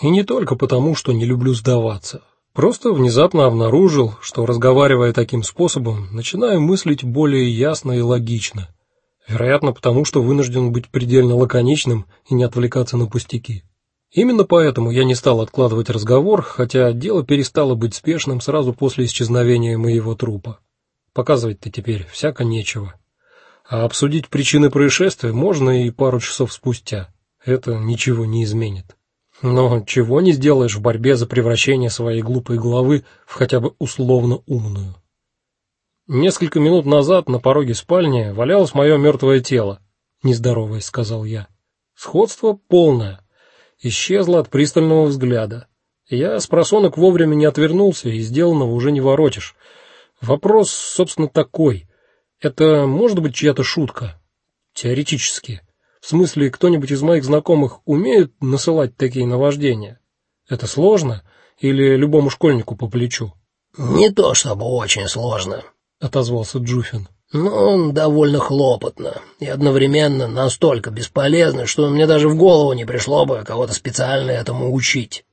И не только потому, что не люблю сдаваться. Просто внезапно обнаружил, что разговаривая таким способом, начинаю мыслить более ясно и логично. Вероятно, потому что вынужден быть предельно лаконичным и не отвлекаться на пустяки. Именно поэтому я не стал откладывать разговор, хотя дело перестало быть спешным сразу после исчезновения моего трупа. Показывать-то теперь всяко нечего. А обсудить причины происшествия можно и пару часов спустя. Это ничего не изменит. Но чего не сделаешь в борьбе за превращение своей глупой головы в хотя бы условно умную. Несколько минут назад на пороге спальни валялось мое мертвое тело, нездоровое, сказал я. Сходство полное. Исчезло от пристального взгляда. Я с просонок вовремя не отвернулся, и сделанного уже не воротишь. Вопрос, собственно, такой: это может быть чья-то шутка? Теоретически. В смысле, кто-нибудь из моих знакомых умеет насылать такие наваждения? Это сложно или любому школьнику по плечу? Не то чтобы очень сложно, отозвался Джуфин. Но довольно хлопотно и одновременно настолько бесполезно, что мне даже в голову не пришло бы кого-то специально этому учить.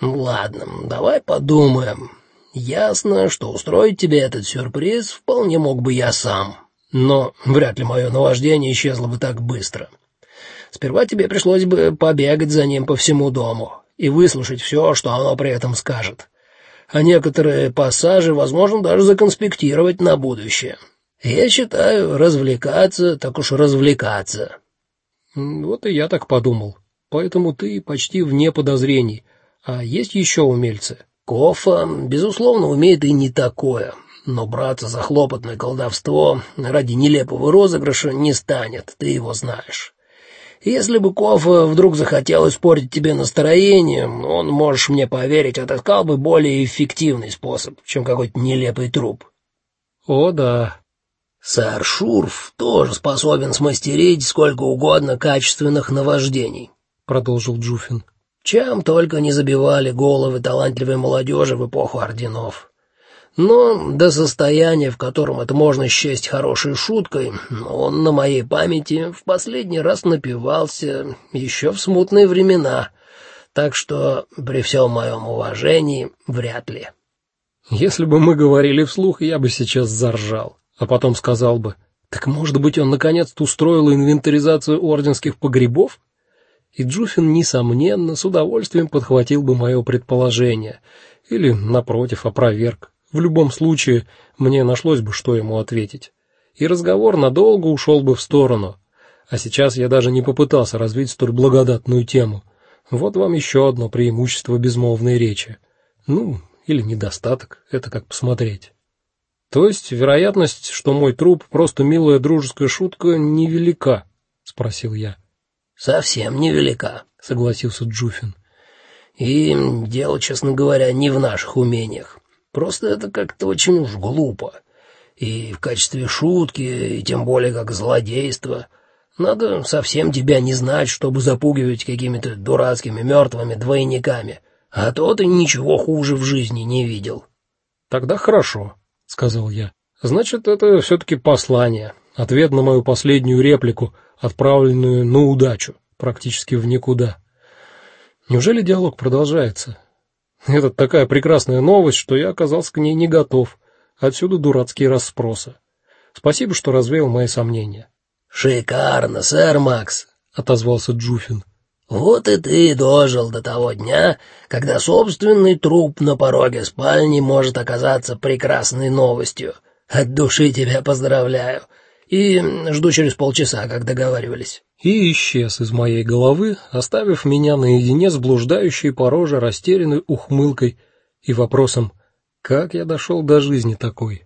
Ладно, давай подумаем. Ясно, что устроить тебе этот сюрприз вполне мог бы я сам но вряд ли мое наваждение исчезло бы так быстро. Сперва тебе пришлось бы побегать за ним по всему дому и выслушать все, что оно при этом скажет. А некоторые пассажи, возможно, даже законспектировать на будущее. Я считаю, развлекаться, так уж развлекаться. Вот и я так подумал. Поэтому ты почти вне подозрений. А есть еще умельцы? Кофа, безусловно, умеет и не такое но браться за хлопотное колдовство ради нелепого розыгрыша не станет, ты его знаешь. Если бы Кофа вдруг захотел испортить тебе настроение, он, можешь мне поверить, отыскал бы более эффективный способ, чем какой-то нелепый труп. О, да. Сэр Шурф тоже способен смастерить сколько угодно качественных наваждений, продолжил Джуфин. Чем только не забивали головы талантливой молодежи в эпоху орденов. Но до состояния, в котором это можно счесть хорошей шуткой, он на моей памяти в последний раз напивался еще в смутные времена, так что при всем моем уважении вряд ли. Если бы мы говорили вслух, я бы сейчас заржал, а потом сказал бы: "Так может быть, он наконец-то устроил инвентаризацию орденских погребов?" И Джуфин несомненно с удовольствием подхватил бы мое предположение или напротив опроверг. В любом случае, мне нашлось бы, что ему ответить. И разговор надолго ушел бы в сторону. А сейчас я даже не попытался развить столь благодатную тему. Вот вам еще одно преимущество безмолвной речи. Ну, или недостаток, это как посмотреть. То есть вероятность, что мой труп просто милая дружеская шутка, невелика, спросил я. Совсем невелика, согласился Джуфин. И дело, честно говоря, не в наших умениях. Просто это как-то очень уж глупо. И в качестве шутки, и тем более как злодейство. Надо совсем тебя не знать, чтобы запугивать какими-то дурацкими мертвыми двойниками. А то ты ничего хуже в жизни не видел. Тогда хорошо, сказал я. Значит, это все таки послание, ответ на мою последнюю реплику, отправленную на удачу, практически в никуда. Неужели диалог продолжается? Это такая прекрасная новость, что я оказался к ней не готов. Отсюда дурацкие расспросы. Спасибо, что развеял мои сомнения. Шикарно, сэр Макс, отозвался Джуфин. Вот и ты дожил до того дня, когда собственный труп на пороге спальни может оказаться прекрасной новостью. От души тебя поздравляю. И жду через полчаса, как договаривались и исчез из моей головы, оставив меня наедине с блуждающей по роже растерянной ухмылкой и вопросом: как я дошел до жизни такой?